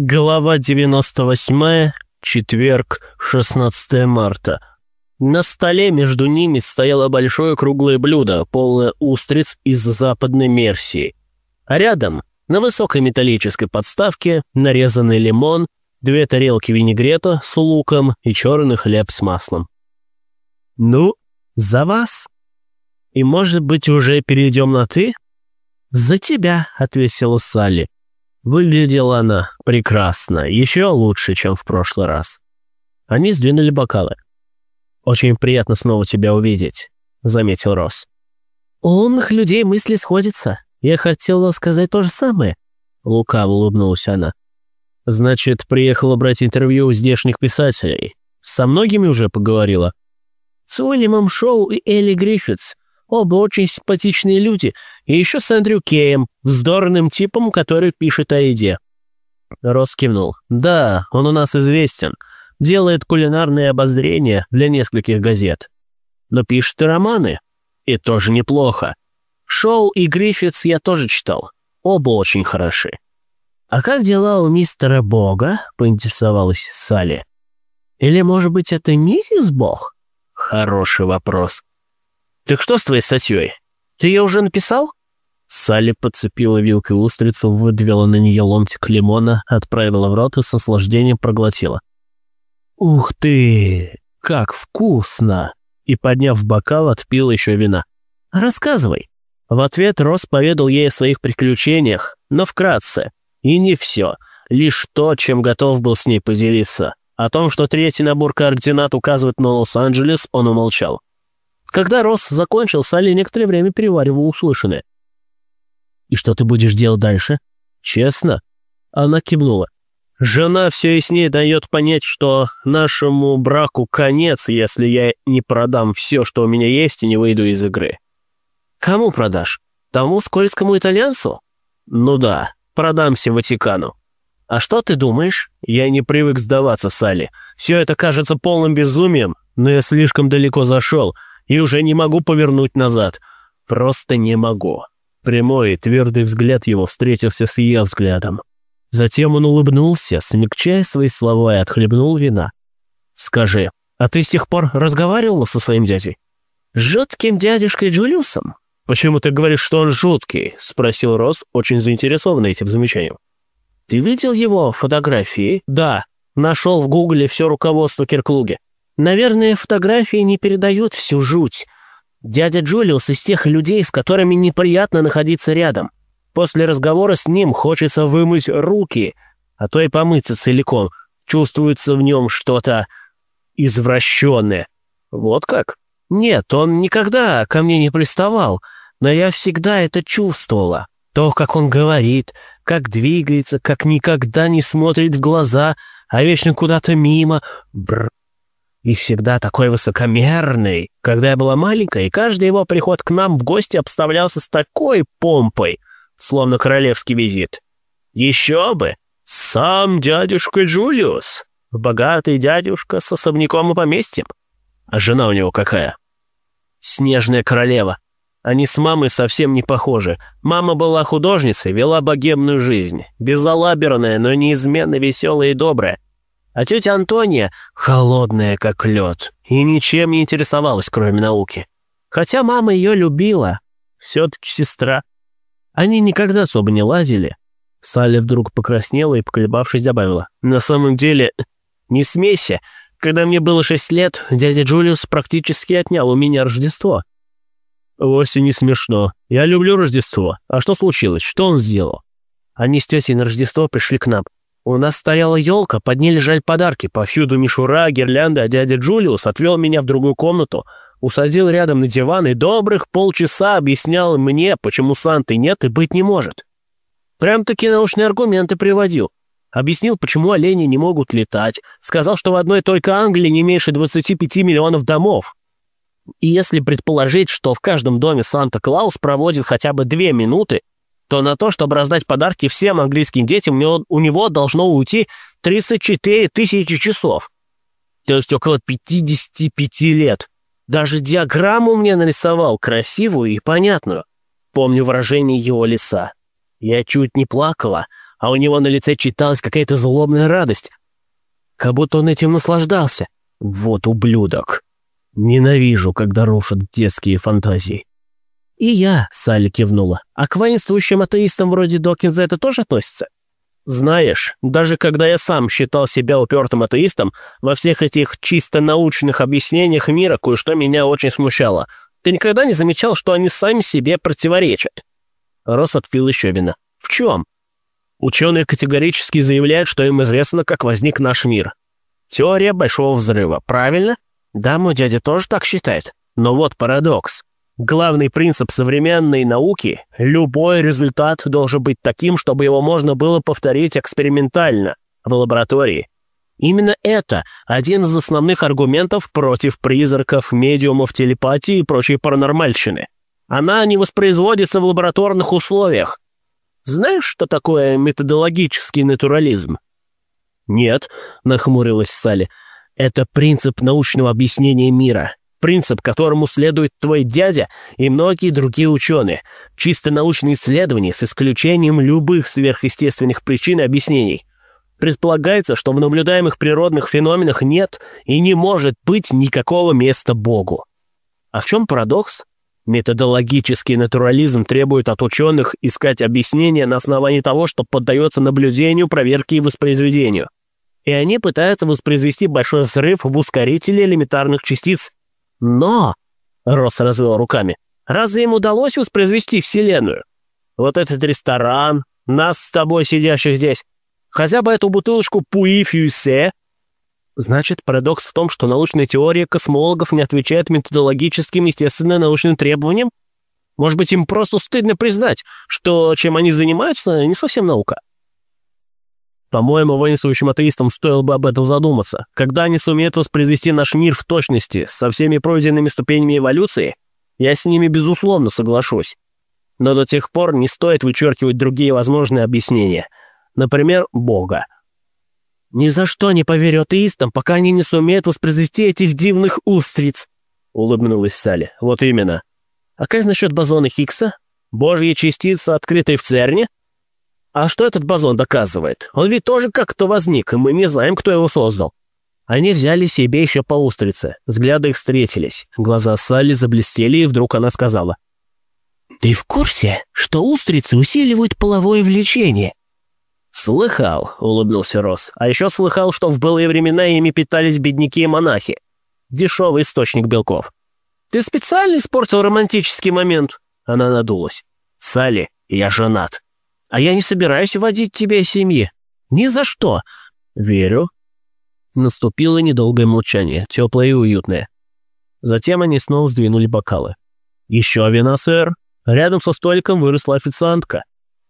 Глава 98, четверг, 16 марта. На столе между ними стояло большое круглое блюдо, полное устриц из западной Мерсии. А рядом, на высокой металлической подставке, нарезанный лимон, две тарелки винегрета с луком и черный хлеб с маслом. «Ну, за вас. И, может быть, уже перейдем на «ты»?» «За тебя», — ответила Салли. Выглядела она прекрасно, еще лучше, чем в прошлый раз. Они сдвинули бокалы. «Очень приятно снова тебя увидеть», — заметил Росс. «У умных людей мысли сходятся. Я хотела сказать то же самое». Лукаво улыбнулась она. «Значит, приехала брать интервью у здешних писателей. Со многими уже поговорила?» «С Уильямом Шоу и Элли Гриффитс. Оба очень симпатичные люди. И еще с Эндрю Кеем, вздорным типом, который пишет о еде». Рос кивнул. «Да, он у нас известен. Делает кулинарные обозрения для нескольких газет. Но пишет и романы. И тоже неплохо. Шоу и Гриффитс я тоже читал. Оба очень хороши». «А как дела у мистера Бога?» — поинтересовалась Салли. «Или, может быть, это миссис Бог?» «Хороший вопрос. «Так что с твоей статьей? Ты ее уже написал?» Салли подцепила вилкой устрицу, выдвела на нее ломтик лимона, отправила в рот и с наслаждением проглотила. «Ух ты! Как вкусно!» И, подняв бокал, отпил еще вина. «Рассказывай». В ответ Рос поведал ей о своих приключениях, но вкратце. И не все, лишь то, чем готов был с ней поделиться. О том, что третий набор координат указывает на Лос-Анджелес, он умолчал. Когда Росс закончил, Салли некоторое время переваривал услышанное. «И что ты будешь делать дальше?» «Честно?» Она кивнула. «Жена все яснее дает понять, что нашему браку конец, если я не продам все, что у меня есть, и не выйду из игры». «Кому продашь? Тому скользкому итальянцу?» «Ну да, продамся Ватикану». «А что ты думаешь?» «Я не привык сдаваться, Салли. Все это кажется полным безумием, но я слишком далеко зашел и уже не могу повернуть назад. Просто не могу». Прямой и твердый взгляд его встретился с ее взглядом. Затем он улыбнулся, смягчая свои слова и отхлебнул вина. «Скажи, а ты с тех пор разговаривала со своим дядей?» «С жутким дядюшкой Джулиусом?» «Почему ты говоришь, что он жуткий?» — спросил Росс, очень заинтересованный этим замечанием. «Ты видел его фотографии?» «Да. Нашел в гугле все руководство Кирклуги. Наверное, фотографии не передают всю жуть. Дядя Джулиус из тех людей, с которыми неприятно находиться рядом. После разговора с ним хочется вымыть руки, а то и помыться целиком. Чувствуется в нем что-то извращенное. Вот как? Нет, он никогда ко мне не приставал, но я всегда это чувствовала. То, как он говорит, как двигается, как никогда не смотрит в глаза, а вечно куда-то мимо. Бр и всегда такой высокомерный. Когда я была маленькая, и каждый его приход к нам в гости обставлялся с такой помпой, словно королевский визит. Еще бы! Сам дядюшка Джулиус. Богатый дядюшка с особняком и поместьем. А жена у него какая? Снежная королева. Они с мамой совсем не похожи. Мама была художницей, вела богемную жизнь. Безалаберная, но неизменно веселая и добрая. А тетя Антония холодная, как лед, и ничем не интересовалась, кроме науки. Хотя мама ее любила, все-таки сестра. Они никогда особо не лазили. Салли вдруг покраснела и, поколебавшись, добавила. «На самом деле, не смейся. Когда мне было шесть лет, дядя Джулиус практически отнял у меня Рождество». «Вовсе не смешно. Я люблю Рождество. А что случилось? Что он сделал?» Они с тетей на Рождество пришли к нам. У нас стояла елка, под ней лежали подарки, повсюду мишура, гирлянды, а дядя Джулиус отвел меня в другую комнату, усадил рядом на диван и добрых полчаса объяснял мне, почему Санты нет и быть не может. Прям-таки научные аргументы приводил. Объяснил, почему олени не могут летать. Сказал, что в одной только Англии не меньше 25 миллионов домов. И если предположить, что в каждом доме Санта-Клаус проводит хотя бы две минуты, то на то, чтобы раздать подарки всем английским детям, у него должно уйти 34 тысячи часов. То есть около 55 лет. Даже диаграмму мне нарисовал, красивую и понятную. Помню выражение его лица. Я чуть не плакала, а у него на лице читалась какая-то злобная радость. Как будто он этим наслаждался. Вот ублюдок. Ненавижу, когда рушат детские фантазии. «И я», — Салли кивнула. «А к воинствующим атеистам вроде Докинза это тоже относится?» «Знаешь, даже когда я сам считал себя упертым атеистом, во всех этих чисто научных объяснениях мира кое-что меня очень смущало. Ты никогда не замечал, что они сами себе противоречат?» Росс отпил еще вина. «В чем?» Ученые категорически заявляют, что им известно, как возник наш мир. Теория Большого Взрыва, правильно? Да, мой дядя тоже так считает. Но вот парадокс. Главный принцип современной науки – любой результат должен быть таким, чтобы его можно было повторить экспериментально, в лаборатории. Именно это один из основных аргументов против призраков, медиумов, телепатии и прочей паранормальщины. Она не воспроизводится в лабораторных условиях. Знаешь, что такое методологический натурализм? «Нет», — нахмурилась Салли, — «это принцип научного объяснения мира, принцип, которому следует твой дядя и многие другие ученые. Чисто научные исследования с исключением любых сверхъестественных причин и объяснений. Предполагается, что в наблюдаемых природных феноменах нет и не может быть никакого места Богу. А в чем парадокс? Методологический натурализм требует от ученых искать объяснения на основании того, что поддается наблюдению, проверке и воспроизведению. И они пытаются воспроизвести большой взрыв в ускорителе элементарных частиц но, Росс развел руками, разве им удалось воспроизвести Вселенную? Вот этот ресторан, нас с тобой сидящих здесь, хотя бы эту бутылочку Пуи Фьюсе. Значит, парадокс в том, что научная теория космологов не отвечает методологическим естественно-научным требованиям? Может быть, им просто стыдно признать, что чем они занимаются, не совсем наука? По-моему, воинствующим атеистам стоило бы об этом задуматься. Когда они сумеют воспроизвести наш мир в точности, со всеми пройденными ступенями эволюции, я с ними, безусловно, соглашусь. Но до тех пор не стоит вычеркивать другие возможные объяснения. Например, Бога. «Ни за что не поверю атеистам, пока они не сумеют воспроизвести этих дивных устриц», — улыбнулась Салли. «Вот именно. А как насчет бозона Хиггса? Божья частица, открытой в ЦЕРНе?» А что этот бозон доказывает? Он ведь тоже как-то возник, и мы не знаем, кто его создал. Они взяли себе еще по устрице. Взгляды их встретились. Глаза Салли заблестели, и вдруг она сказала. «Ты в курсе, что устрицы усиливают половое влечение?» «Слыхал», — улыбнулся Рос. «А еще слыхал, что в былые времена ими питались бедняки и монахи. Дешевый источник белков». «Ты специально испортил романтический момент?» Она надулась. «Салли, я женат». А я не собираюсь уводить тебя из семьи. Ни за что. Верю. Наступило недолгое молчание, теплое и уютное. Затем они снова сдвинули бокалы. «Еще вина, сэр?» Рядом со столиком выросла официантка.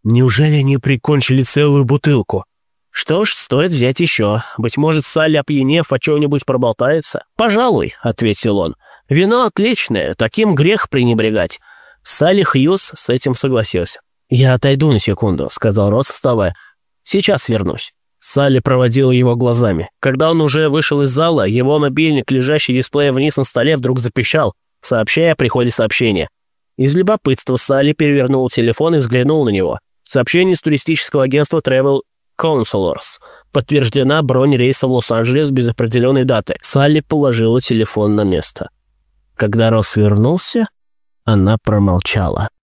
Неужели они прикончили целую бутылку? Что ж, стоит взять еще. Быть может, Салли, опьянев, о чем-нибудь проболтается? «Пожалуй», — ответил он. «Вино отличное, таким грех пренебрегать». Салли Хьюз с этим согласился. «Я отойду на секунду», — сказал Росс, вставая. «Сейчас вернусь». Салли проводила его глазами. Когда он уже вышел из зала, его мобильник, лежащий дисплеем вниз на столе, вдруг запищал, сообщая о приходе сообщения. Из любопытства Салли перевернул телефон и взглянул на него. Сообщение из туристического агентства Travel Counselors. Подтверждена бронь рейса в Лос-Анджелес без определенной даты. Салли положила телефон на место. Когда Росс вернулся, она промолчала.